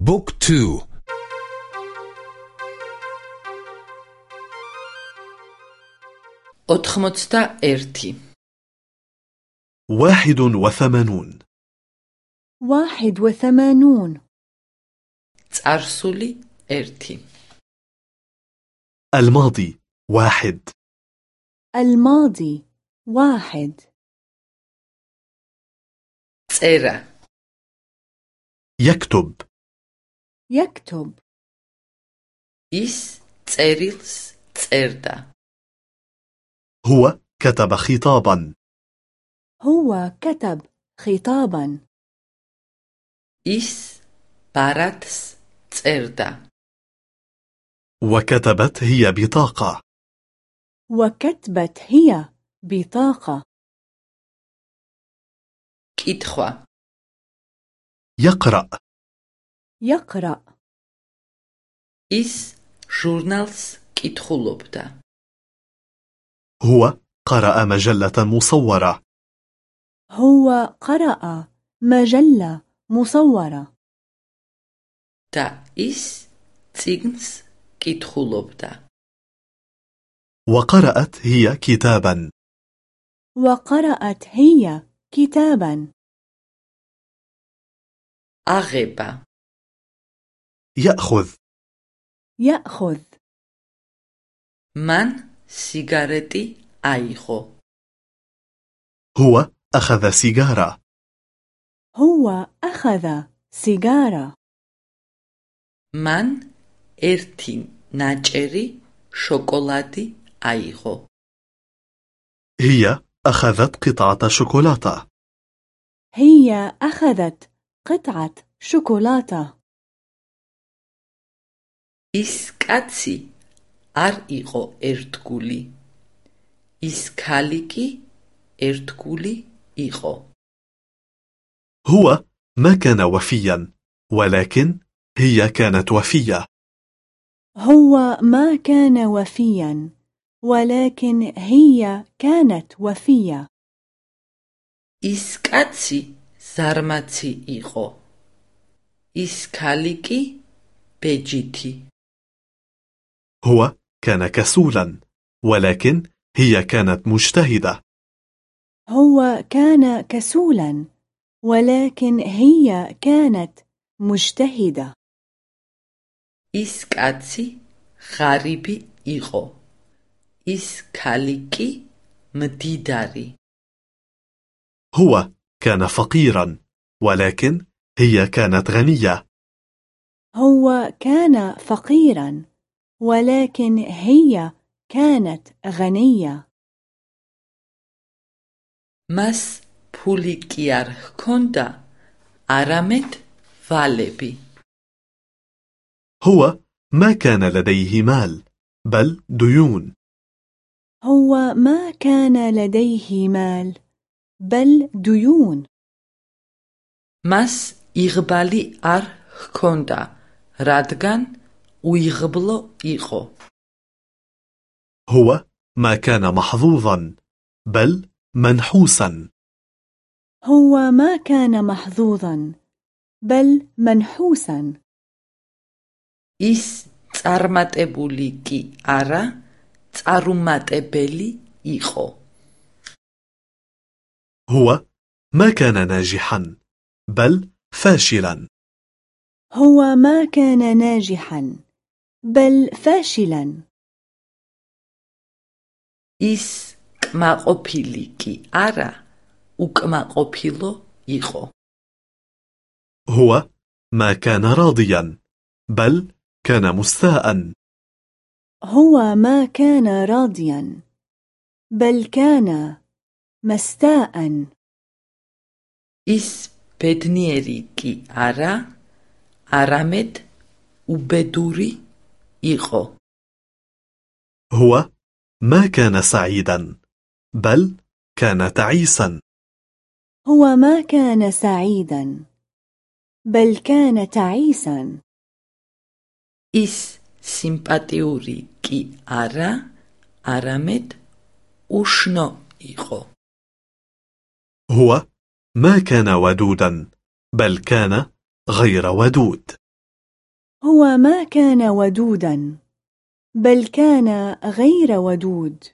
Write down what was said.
بوك تو. أتخمتتا إرتي واحد وثمانون. واحد وثمانون. تأرسولي إرتي الماضي واحد. الماضي واحد. წერა يكتب. يكتب ის წერილს წერდა هو كتب خطابا. هو كتب خطابا ის ბარათს წერდა وكتبت هي بطاقة. وكتبت هي بطاقة. კითხვა يقرأ. يقرأ. ის ჟურნალს კითხულობდა هو قرأ مجلة مصورة. هو قرأ مجلة مصورة. და ის წიგნს كيتخولوبدا وقرأت هي كتابا. وقرأت هي كتابا. أغيبا يأخذ. يأخذ. من سيجارتي أيخو. هو أخذ سيجارة. هو أخذ سيجارة. من إرتي ناچري شوكولاتي أيخو. هي أخذت قطعة شوكولاتة. هي أخذت قطعة شوكولاتة. ის კაცი არ იყო ერთგული ის ქალი კი ერთგული იყო هو ما كان وفيا ولكن هي كانت وفية هو ما كان وفيا ولكن هي كانت وفية ის კაცი ზარმაცი იყო ის ქალი კი ბეჯითი هو كان كسولا ولكن هي كانت مجتهدة هو كان كسولا ولكن هي كانت مجتهدة ის კაცი ღარიბი იყო ის ქალი კი მდიდარი هو كان فقيرا ولكن هي كانت غنية هو كان فقيرا ولكن هي كانت غنية მას ფული კი არ ჰქონდა, არამედ ვალები. هو ما كان لديه مال بل ديون هو ما كان لديه مال بل ديون მას იღბალი არ ჰქონდა, რადგან უიღბლო იყო. هو ما كان محظوظا بل منحوسا هو ما كان محظوظا بل منحوسا ის წარმატებული კი არა, წარუმატებელი იყო. هو ما كان ناجحا بل فاشلا هو ما كان ناجحا بل فاشلا ის კმაყოფილი კი არა, უკმაყოფილო იყო. هو ما كان راضيا بل كان مستاء هو ما كان راضيا بل كان مستاء ის ბედნიერი კი არა, არამედ უბედური იყო. هو ما كان سعيدا بل كان تعيسا هو ما كان سعيدا بل كان تعيسا ის სიმპათიური კი არა, არამედ უშნო იყო. هو ما كان ودودا بل كان غير ودود هو ما كان ودودا بل كان غير ودود.